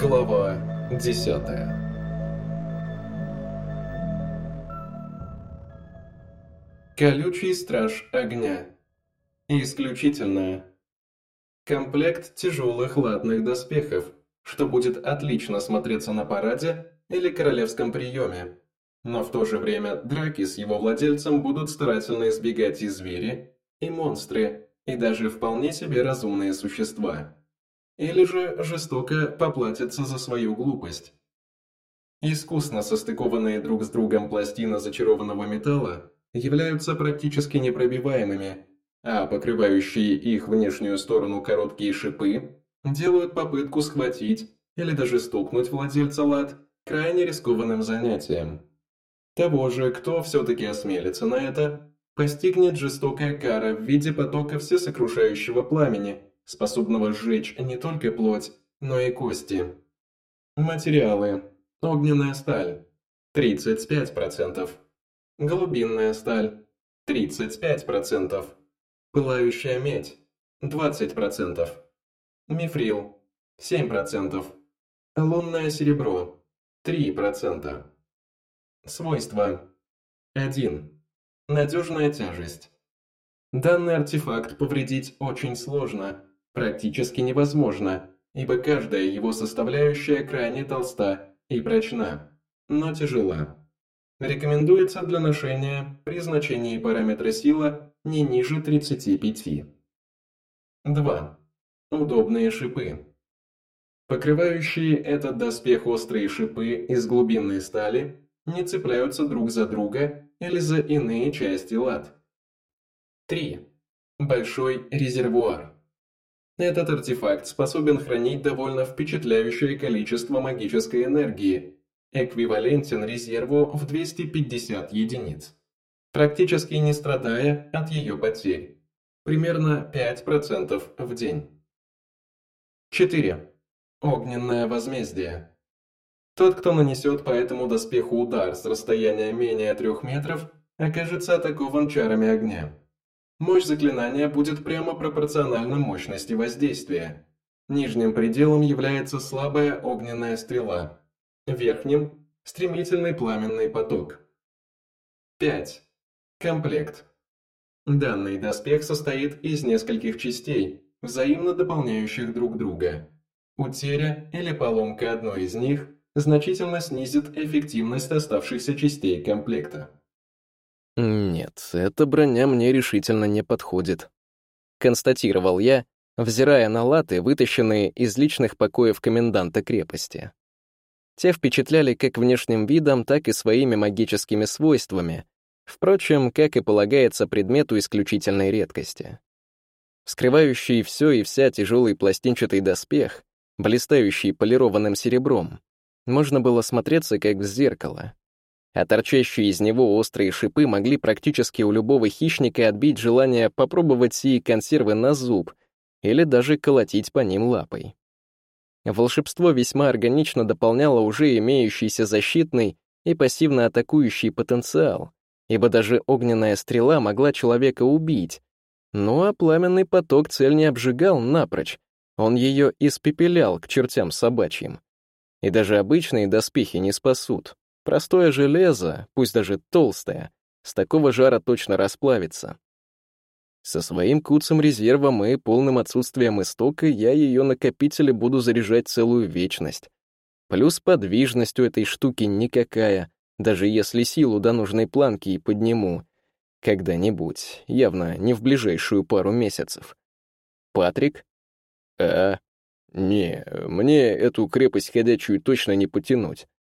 Глава 10 Колючий страж огня. Исключительное. Комплект тяжелых латных доспехов, что будет отлично смотреться на параде или королевском приеме. Но в то же время драки с его владельцем будут старательно избегать и звери, и монстры, и даже вполне себе разумные существа. Или же жестоко поплатятся за свою глупость. Искусно состыкованные друг с другом пластины зачарованного металла являются практически непробиваемыми, а покрывающие их внешнюю сторону короткие шипы делают попытку схватить или даже стукнуть владельца лад крайне рискованным занятием. Того же, кто все-таки осмелится на это, постигнет жестокая кара в виде потока всесокрушающего пламени, способного сжечь не только плоть, но и кости. Материалы. Огненная сталь. 35%. Голубинная сталь. 35%. Пылающая медь. 20%. Мифрил. 7%. Лунное серебро. 3%. Свойства. 1. Надежная тяжесть. Данный артефакт повредить очень сложно, практически невозможно, ибо каждая его составляющая крайне толста и прочна, но тяжела. Рекомендуется для ношения при значении параметра сила не ниже 35. 2. Удобные шипы. Покрывающие этот доспех острые шипы из глубинной стали не цепляются друг за друга или за иные части лад. 3. Большой резервуар. Этот артефакт способен хранить довольно впечатляющее количество магической энергии, эквивалентен резерву в 250 единиц, практически не страдая от ее потерь, примерно 5% в день. 4. Огненное возмездие. Тот, кто нанесет по этому доспеху удар с расстояния менее трех метров, окажется атакован чарами огня. Мощь заклинания будет прямо пропорциональна мощности воздействия. Нижним пределом является слабая огненная стрела, верхним – стремительный пламенный поток. 5. Комплект. Данный доспех состоит из нескольких частей, взаимно дополняющих друг друга. Утеря или поломка одной из них – значительно снизит эффективность оставшихся частей комплекта. «Нет, эта броня мне решительно не подходит», — констатировал я, взирая на латы, вытащенные из личных покоев коменданта крепости. Те впечатляли как внешним видом, так и своими магическими свойствами, впрочем, как и полагается предмету исключительной редкости. Скрывающий все и вся тяжелый пластинчатый доспех, блистающий полированным серебром, можно было смотреться как в зеркало. А торчащие из него острые шипы могли практически у любого хищника отбить желание попробовать сии консервы на зуб или даже колотить по ним лапой. Волшебство весьма органично дополняло уже имеющийся защитный и пассивно атакующий потенциал, ибо даже огненная стрела могла человека убить, ну а пламенный поток цель не обжигал напрочь, он ее испепелял к чертям собачьим. И даже обычные доспехи не спасут. Простое железо, пусть даже толстое, с такого жара точно расплавится. Со своим куцым резервом и полным отсутствием истока я ее накопители буду заряжать целую вечность. Плюс подвижность у этой штуки никакая, даже если силу до нужной планки и подниму. Когда-нибудь, явно не в ближайшую пару месяцев. Патрик? А, «Не, мне эту крепость ходячую точно не потянуть», —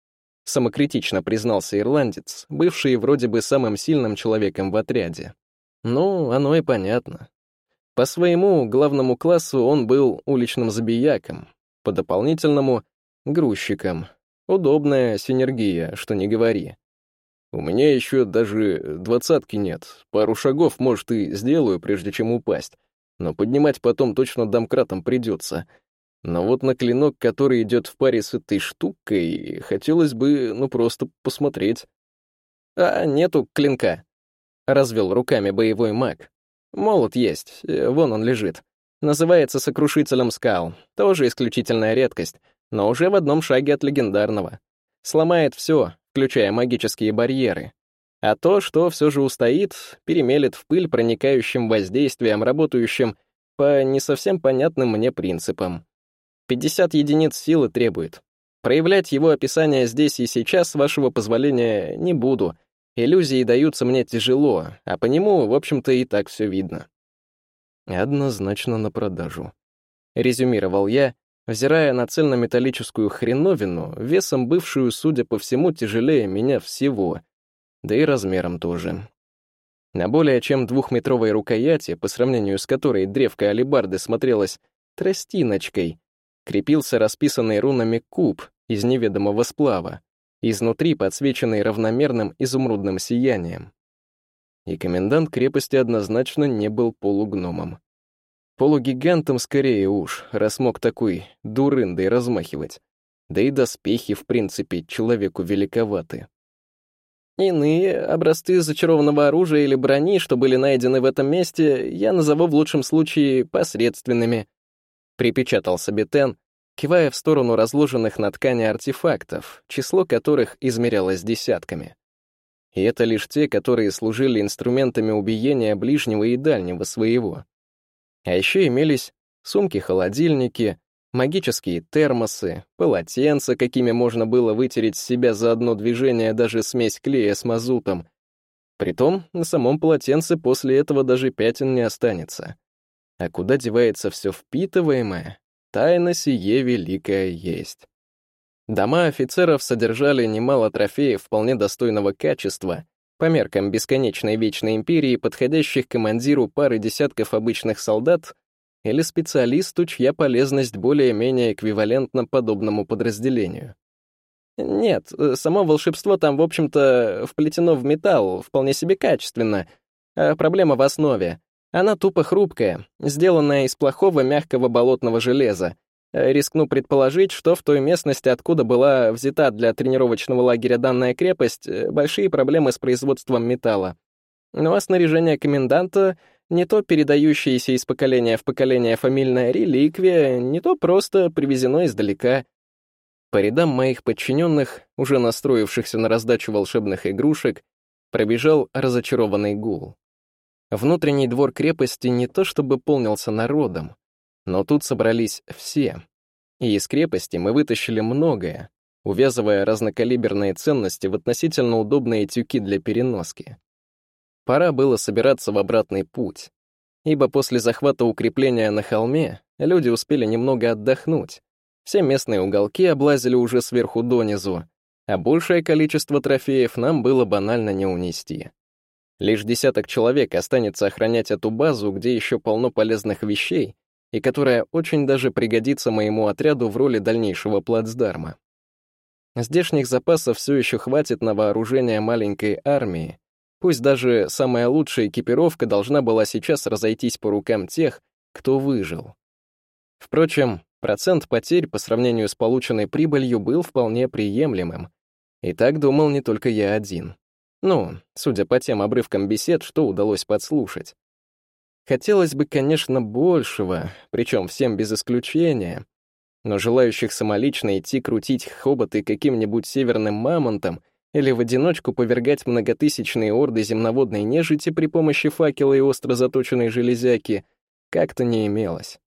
самокритично признался ирландец, бывший вроде бы самым сильным человеком в отряде. Ну, оно и понятно. По своему главному классу он был уличным забияком, по дополнительному — грузчиком. Удобная синергия, что не говори. У меня еще даже двадцатки нет. Пару шагов, может, и сделаю, прежде чем упасть. Но поднимать потом точно домкратом придется — но вот на клинок, который идет в паре с этой штукой, хотелось бы, ну, просто посмотреть. «А, нету клинка», — развел руками боевой маг. «Молот есть, э, вон он лежит. Называется сокрушителем скал, тоже исключительная редкость, но уже в одном шаге от легендарного. Сломает все, включая магические барьеры. А то, что все же устоит, перемелет в пыль проникающим воздействием, работающим по не совсем понятным мне принципам. 50 единиц силы требует. Проявлять его описание здесь и сейчас, с вашего позволения, не буду. Иллюзии даются мне тяжело, а по нему, в общем-то, и так все видно. Однозначно на продажу. Резюмировал я, взирая на цельнометаллическую хреновину, весом бывшую, судя по всему, тяжелее меня всего, да и размером тоже. На более чем двухметровой рукояти, по сравнению с которой древко алибарды смотрелась тростиночкой, крепился расписанный рунами куб из неведомого сплава, изнутри подсвеченный равномерным изумрудным сиянием. И комендант крепости однозначно не был полугномом. Полугигантом скорее уж, раз мог такой дурындой размахивать. Да и доспехи, в принципе, человеку великоваты. Иные образцы зачарованного оружия или брони, что были найдены в этом месте, я назову в лучшем случае посредственными. Припечатал Сабитен, кивая в сторону разложенных на ткани артефактов, число которых измерялось десятками. И это лишь те, которые служили инструментами убиения ближнего и дальнего своего. А еще имелись сумки-холодильники, магические термосы, полотенца, какими можно было вытереть с себя за одно движение даже смесь клея с мазутом. Притом, на самом полотенце после этого даже пятен не останется. А куда девается все впитываемое, тайна сие великая есть. Дома офицеров содержали немало трофеев вполне достойного качества, по меркам бесконечной вечной империи, подходящих командиру пары десятков обычных солдат или специалисту, чья полезность более-менее эквивалентна подобному подразделению. Нет, э, само волшебство там, в общем-то, вплетено в металл, вполне себе качественно. А проблема в основе. Она тупо хрупкая, сделанная из плохого мягкого болотного железа. Э, рискну предположить, что в той местности, откуда была взята для тренировочного лагеря данная крепость, э, большие проблемы с производством металла. Ну а снаряжение коменданта не то передающаяся из поколения в поколение фамильная реликвия, не то просто привезено издалека. По рядам моих подчиненных, уже настроившихся на раздачу волшебных игрушек, пробежал разочарованный гул. Внутренний двор крепости не то чтобы полнился народом, но тут собрались все. И из крепости мы вытащили многое, увязывая разнокалиберные ценности в относительно удобные тюки для переноски. Пора было собираться в обратный путь, ибо после захвата укрепления на холме люди успели немного отдохнуть. Все местные уголки облазили уже сверху донизу, а большее количество трофеев нам было банально не унести. Лишь десяток человек останется охранять эту базу, где еще полно полезных вещей, и которая очень даже пригодится моему отряду в роли дальнейшего плацдарма. Здешних запасов все еще хватит на вооружение маленькой армии, Пусть даже самая лучшая экипировка должна была сейчас разойтись по рукам тех, кто выжил. Впрочем, процент потерь по сравнению с полученной прибылью был вполне приемлемым. И так думал не только я один. Ну, судя по тем обрывкам бесед, что удалось подслушать. Хотелось бы, конечно, большего, причем всем без исключения, но желающих самолично идти крутить хоботы каким-нибудь северным мамонтом — или в одиночку повергать многотысячные орды земноводной нежити при помощи факела и остро заточенной железяки как-то не имелось.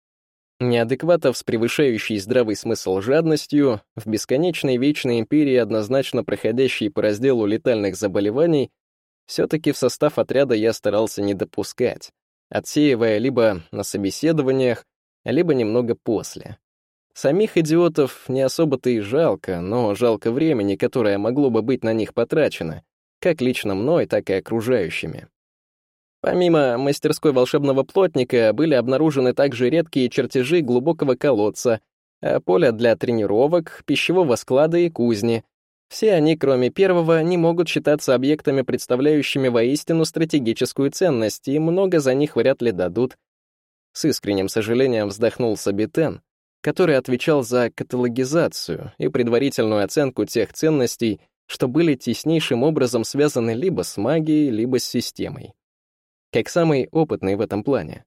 Неадекватов с превышающей здравый смысл жадностью, в бесконечной вечной империи, однозначно проходящей по разделу летальных заболеваний, все-таки в состав отряда я старался не допускать, отсеивая либо на собеседованиях, либо немного после. Самих идиотов не особо-то и жалко, но жалко времени, которое могло бы быть на них потрачено, как лично мной, так и окружающими. Помимо мастерской волшебного плотника были обнаружены также редкие чертежи глубокого колодца, а поля для тренировок, пищевого склада и кузни. Все они, кроме первого, не могут считаться объектами, представляющими воистину стратегическую ценность, и много за них вряд ли дадут. С искренним сожалением вздохнул Сабитен, который отвечал за каталогизацию и предварительную оценку тех ценностей, что были теснейшим образом связаны либо с магией, либо с системой. Как самый опытный в этом плане.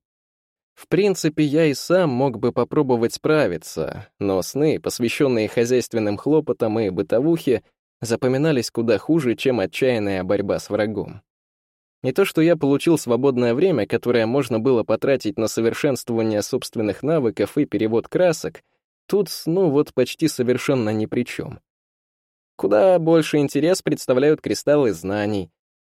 В принципе, я и сам мог бы попробовать справиться, но сны, посвященные хозяйственным хлопотам и бытовухе, запоминались куда хуже, чем отчаянная борьба с врагом. Не то, что я получил свободное время, которое можно было потратить на совершенствование собственных навыков и перевод красок, тут, ну вот, почти совершенно ни при чем. Куда больше интерес представляют кристаллы знаний.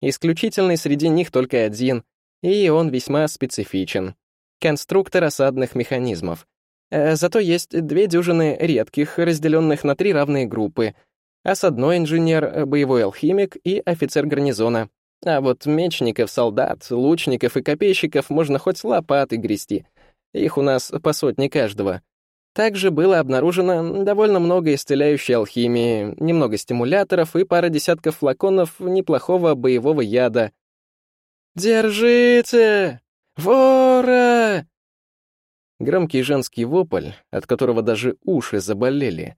Исключительный среди них только один, и он весьма специфичен конструктор осадных механизмов. Э, зато есть две дюжины редких, разделенных на три равные группы. Осадной инженер, боевой алхимик и офицер гарнизона. А вот мечников, солдат, лучников и копейщиков можно хоть лопаты грести. Их у нас по сотне каждого. Также было обнаружено довольно много исцеляющей алхимии, немного стимуляторов и пара десятков флаконов неплохого боевого яда. «Держите!» «Вора!» Громкий женский вопль, от которого даже уши заболели,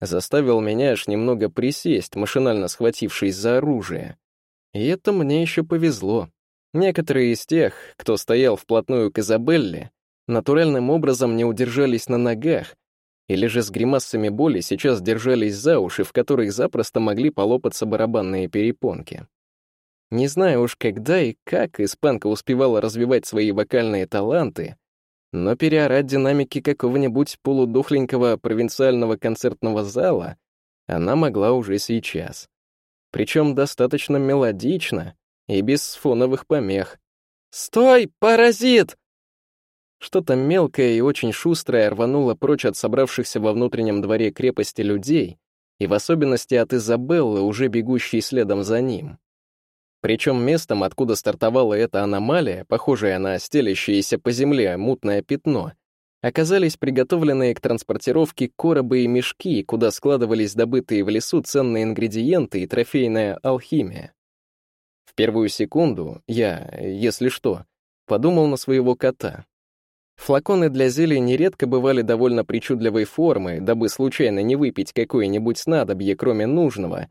заставил меня аж немного присесть, машинально схватившись за оружие. И это мне еще повезло. Некоторые из тех, кто стоял вплотную к Изабелле, натуральным образом не удержались на ногах, или же с гримасами боли сейчас держались за уши, в которых запросто могли полопаться барабанные перепонки. Не знаю уж когда и как испанка успевала развивать свои вокальные таланты, но переорать динамики какого-нибудь полудохленького провинциального концертного зала она могла уже сейчас. Причем достаточно мелодично и без фоновых помех. «Стой, паразит!» Что-то мелкое и очень шустрое рвануло прочь от собравшихся во внутреннем дворе крепости людей, и в особенности от Изабеллы, уже бегущей следом за ним. Причем местом, откуда стартовала эта аномалия, похожая на стелящееся по земле мутное пятно, оказались приготовленные к транспортировке коробы и мешки, куда складывались добытые в лесу ценные ингредиенты и трофейная алхимия. В первую секунду я, если что, подумал на своего кота. Флаконы для зелий нередко бывали довольно причудливой формы, дабы случайно не выпить какое-нибудь снадобье, кроме нужного,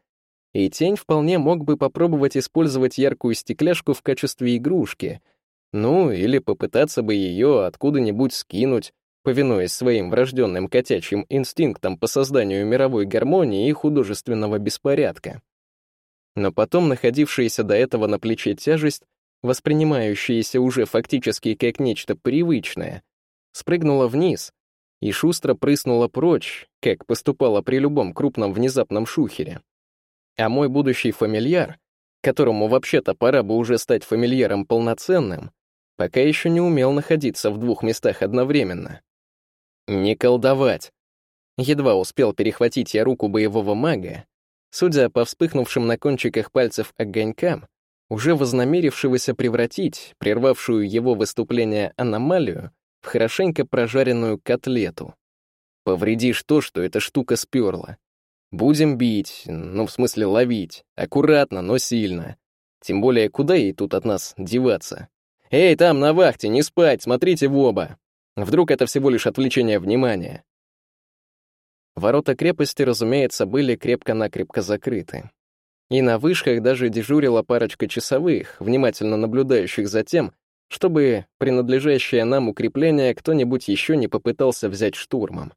и тень вполне мог бы попробовать использовать яркую стекляшку в качестве игрушки, ну, или попытаться бы ее откуда-нибудь скинуть, повинуясь своим врожденным котячьим инстинктам по созданию мировой гармонии и художественного беспорядка. Но потом находившаяся до этого на плече тяжесть, воспринимающаяся уже фактически как нечто привычное, спрыгнула вниз и шустро прыснула прочь, как поступала при любом крупном внезапном шухере. А мой будущий фамильяр, которому вообще-то пора бы уже стать фамильяром полноценным, пока еще не умел находиться в двух местах одновременно. Не колдовать. Едва успел перехватить я руку боевого мага, судя по вспыхнувшим на кончиках пальцев огонькам, уже вознамерившегося превратить прервавшую его выступление аномалию в хорошенько прожаренную котлету. Повредишь то, что эта штука сперла. Будем бить, ну, в смысле ловить. Аккуратно, но сильно. Тем более, куда ей тут от нас деваться? Эй, там, на вахте, не спать, смотрите в оба. Вдруг это всего лишь отвлечение внимания. Ворота крепости, разумеется, были крепко-накрепко закрыты. И на вышках даже дежурила парочка часовых, внимательно наблюдающих за тем, чтобы принадлежащее нам укрепление кто-нибудь еще не попытался взять штурмом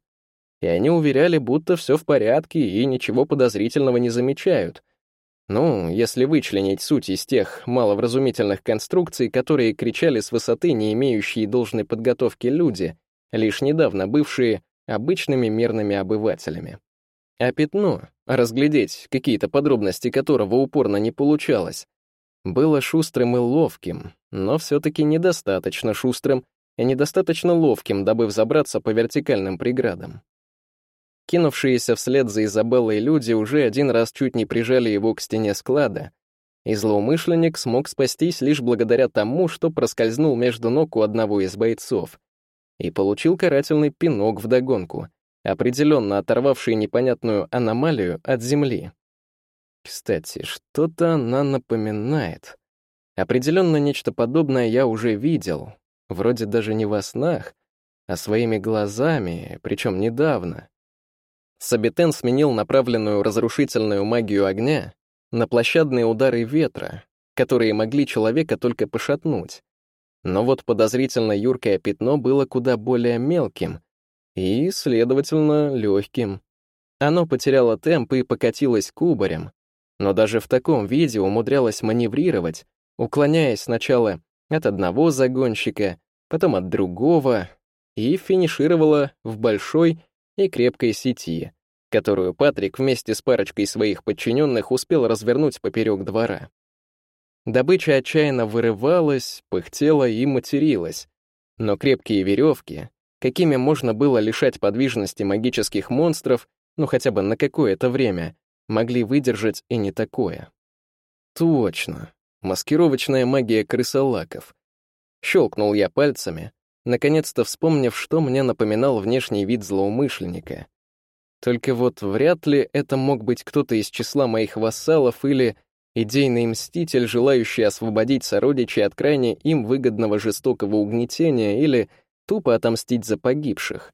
и они уверяли, будто все в порядке и ничего подозрительного не замечают. Ну, если вычленить суть из тех маловразумительных конструкций, которые кричали с высоты не имеющие должной подготовки люди, лишь недавно бывшие обычными мирными обывателями. А пятно, разглядеть какие-то подробности которого упорно не получалось, было шустрым и ловким, но все-таки недостаточно шустрым и недостаточно ловким, дабы взобраться по вертикальным преградам. Кинувшиеся вслед за Изабеллой люди уже один раз чуть не прижали его к стене склада, и злоумышленник смог спастись лишь благодаря тому, что проскользнул между ног у одного из бойцов и получил карательный пинок вдогонку, определенно оторвавший непонятную аномалию от земли. Кстати, что-то она напоминает. Определенно нечто подобное я уже видел, вроде даже не во снах, а своими глазами, причем недавно. Сабитен сменил направленную разрушительную магию огня на площадные удары ветра, которые могли человека только пошатнуть. Но вот подозрительно юркое пятно было куда более мелким и, следовательно, легким. Оно потеряло темп и покатилось кубарем, но даже в таком виде умудрялось маневрировать, уклоняясь сначала от одного загонщика, потом от другого, и финишировала в большой и крепкой сети, которую Патрик вместе с парочкой своих подчиненных успел развернуть поперек двора. Добыча отчаянно вырывалась, пыхтела и материлась, но крепкие веревки, какими можно было лишать подвижности магических монстров, ну хотя бы на какое-то время, могли выдержать и не такое. Точно, маскировочная магия крысолаков. Щелкнул я пальцами, наконец-то вспомнив, что мне напоминал внешний вид злоумышленника. Только вот вряд ли это мог быть кто-то из числа моих вассалов или идейный мститель, желающий освободить сородичей от крайне им выгодного жестокого угнетения или тупо отомстить за погибших.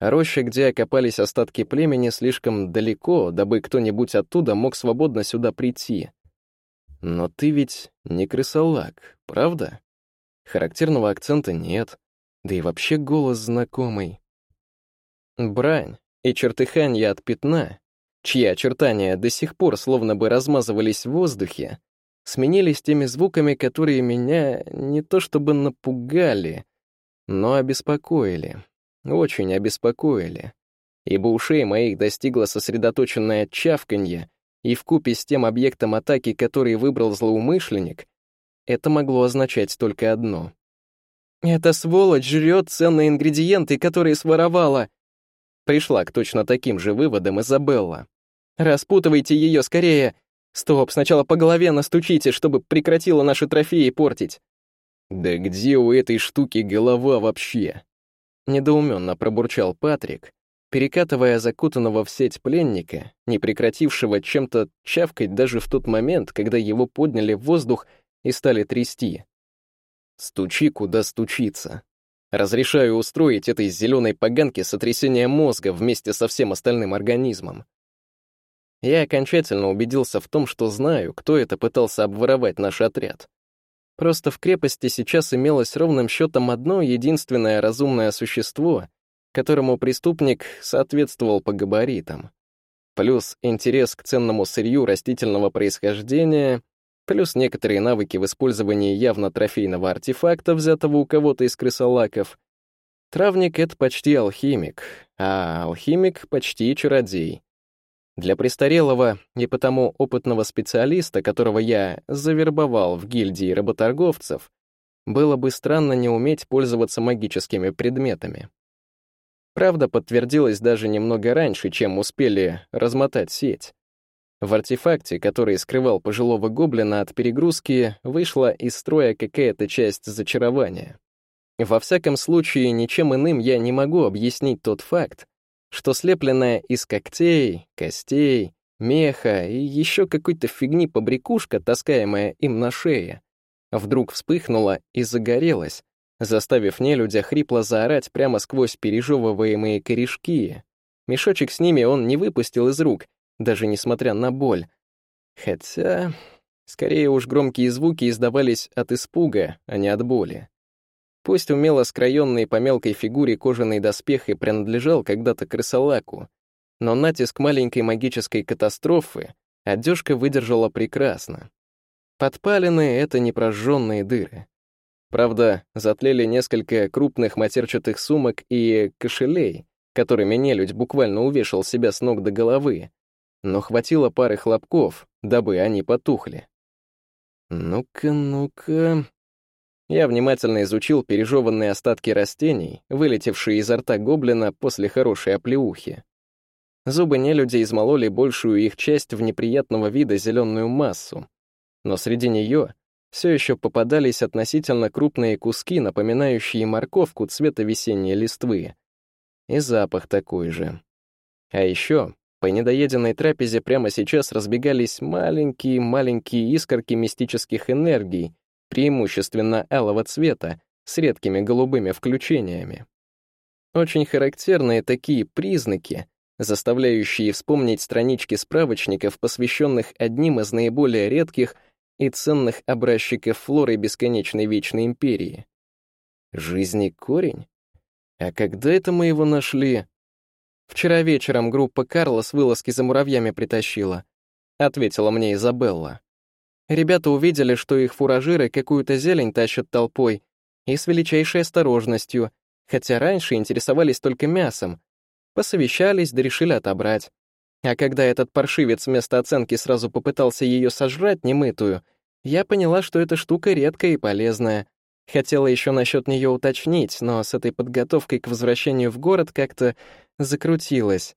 роща, где окопались остатки племени, слишком далеко, дабы кто-нибудь оттуда мог свободно сюда прийти. Но ты ведь не крысолак, правда? Характерного акцента нет, да и вообще голос знакомый. Брань и чертыханье от пятна, чьи очертания до сих пор словно бы размазывались в воздухе, сменились теми звуками, которые меня не то чтобы напугали, но обеспокоили, очень обеспокоили, ибо ушей моих достигло сосредоточенное чавканье, и вкупе с тем объектом атаки, который выбрал злоумышленник, это могло означать только одно. «Эта сволочь жрет ценные ингредиенты, которые своровала!» Пришла к точно таким же выводам Изабелла. «Распутывайте ее скорее! Стоп, сначала по голове настучите, чтобы прекратила наши трофеи портить!» «Да где у этой штуки голова вообще?» Недоуменно пробурчал Патрик, перекатывая закутанного в сеть пленника, не прекратившего чем-то чавкать даже в тот момент, когда его подняли в воздух и стали трясти. Стучи, куда стучиться. Разрешаю устроить этой зеленой поганке сотрясение мозга вместе со всем остальным организмом. Я окончательно убедился в том, что знаю, кто это пытался обворовать наш отряд. Просто в крепости сейчас имелось ровным счетом одно единственное разумное существо, которому преступник соответствовал по габаритам. Плюс интерес к ценному сырью растительного происхождения плюс некоторые навыки в использовании явно трофейного артефакта, взятого у кого-то из крысолаков. Травник — это почти алхимик, а алхимик — почти чародей. Для престарелого и потому опытного специалиста, которого я завербовал в гильдии работорговцев, было бы странно не уметь пользоваться магическими предметами. Правда подтвердилась даже немного раньше, чем успели размотать сеть. В артефакте, который скрывал пожилого гоблина от перегрузки, вышла из строя какая-то часть зачарования. Во всяком случае, ничем иным я не могу объяснить тот факт, что слепленная из когтей, костей, меха и еще какой-то фигни побрякушка, таскаемая им на шее, вдруг вспыхнула и загорелась, заставив нелюдя хрипло заорать прямо сквозь пережевываемые корешки. Мешочек с ними он не выпустил из рук, даже несмотря на боль. Хотя, скорее уж громкие звуки издавались от испуга, а не от боли. Пусть умело скроенный по мелкой фигуре кожаный доспех и принадлежал когда-то крысолаку, но натиск маленькой магической катастрофы одежка выдержала прекрасно. Подпаленные — это непрожженные дыры. Правда, затлели несколько крупных матерчатых сумок и кошелей, которыми нелюдь буквально увешал себя с ног до головы, но хватило пары хлопков, дабы они потухли. Ну-ка, ну-ка... Я внимательно изучил пережеванные остатки растений, вылетевшие изо рта гоблина после хорошей оплеухи. Зубы нелюдей измололи большую их часть в неприятного вида зеленую массу, но среди нее все еще попадались относительно крупные куски, напоминающие морковку цвета весенней листвы. И запах такой же. А еще по недоеденной трапезе прямо сейчас разбегались маленькие-маленькие искорки мистических энергий, преимущественно алого цвета, с редкими голубыми включениями. Очень характерные такие признаки, заставляющие вспомнить странички справочников, посвященных одним из наиболее редких и ценных образчиков флоры бесконечной вечной империи. Жизни корень? А когда это мы его нашли? Вчера вечером группа Карла с вылазки за муравьями притащила, ответила мне Изабелла. Ребята увидели, что их фуражиры какую-то зелень тащат толпой, и с величайшей осторожностью, хотя раньше интересовались только мясом. Посовещались, да решили отобрать. А когда этот паршивец вместо оценки сразу попытался ее сожрать немытую, я поняла, что эта штука редкая и полезная. Хотела еще насчет нее уточнить, но с этой подготовкой к возвращению в город как-то закрутилась.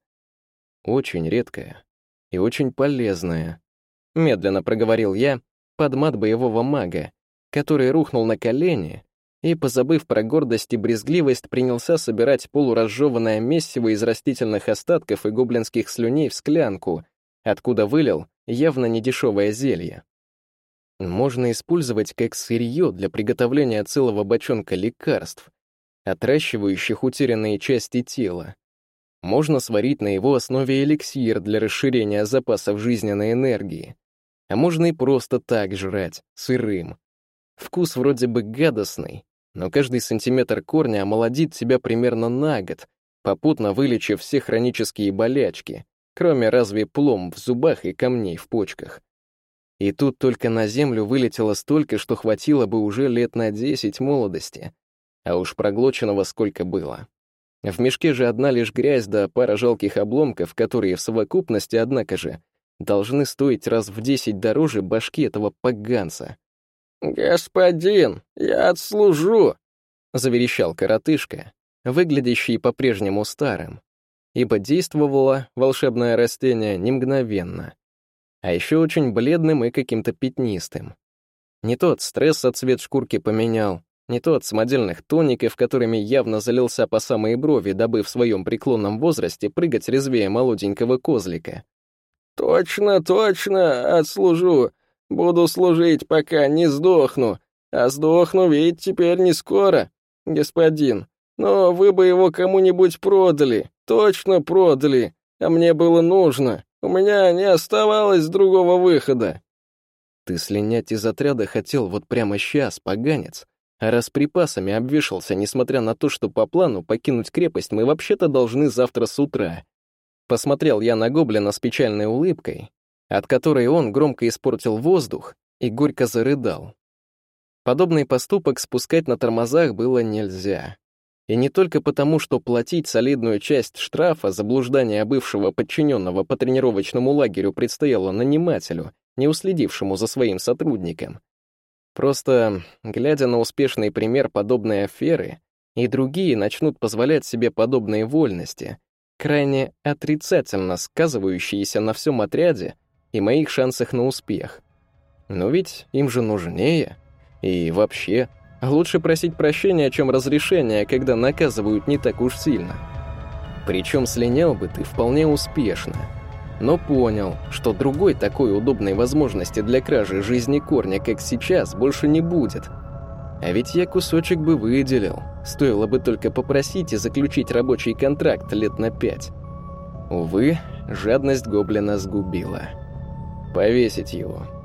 Очень редкая и очень полезная. Медленно проговорил я под мат боевого мага, который рухнул на колени и, позабыв про гордость и брезгливость, принялся собирать полуразжеванное месиво из растительных остатков и гоблинских слюней в склянку, откуда вылил явно недешевое зелье. Можно использовать как сырье для приготовления целого бочонка лекарств, отращивающих утерянные части тела. Можно сварить на его основе эликсир для расширения запасов жизненной энергии. А можно и просто так жрать, сырым. Вкус вроде бы гадостный, но каждый сантиметр корня омолодит тебя примерно на год, попутно вылечив все хронические болячки, кроме разве плом в зубах и камней в почках. И тут только на землю вылетело столько, что хватило бы уже лет на десять молодости. А уж проглоченного сколько было. В мешке же одна лишь грязь да пара жалких обломков, которые в совокупности, однако же, должны стоить раз в десять дороже башки этого поганца. «Господин, я отслужу!» — заверещал коротышка, выглядящий по-прежнему старым, ибо действовало волшебное растение не мгновенно, а еще очень бледным и каким-то пятнистым. Не тот стресс от цвет шкурки поменял, не то от самодельных тоников, которыми явно залился по самые брови, дабы в своем преклонном возрасте прыгать резвее молоденького козлика. «Точно, точно, отслужу. Буду служить, пока не сдохну. А сдохну ведь теперь не скоро, господин. Но вы бы его кому-нибудь продали, точно продали. А мне было нужно. У меня не оставалось другого выхода». «Ты слинять из отряда хотел вот прямо сейчас, поганец. А раз припасами обвешался, несмотря на то, что по плану покинуть крепость мы вообще-то должны завтра с утра». Посмотрел я на гоблина с печальной улыбкой, от которой он громко испортил воздух и горько зарыдал. Подобный поступок спускать на тормозах было нельзя. И не только потому, что платить солидную часть штрафа за блуждание бывшего подчиненного по тренировочному лагерю предстояло нанимателю, не уследившему за своим сотрудником. Просто, глядя на успешный пример подобной аферы, и другие начнут позволять себе подобные вольности, крайне отрицательно сказывающиеся на всем отряде и моих шансах на успех. Но ведь им же нужнее. И вообще, лучше просить прощения, чем разрешения, когда наказывают не так уж сильно. Причем слинял бы ты вполне успешно. Но понял, что другой такой удобной возможности для кражи жизни корня, как сейчас, больше не будет. А ведь я кусочек бы выделил. Стоило бы только попросить и заключить рабочий контракт лет на пять. Увы, жадность гоблина сгубила. Повесить его.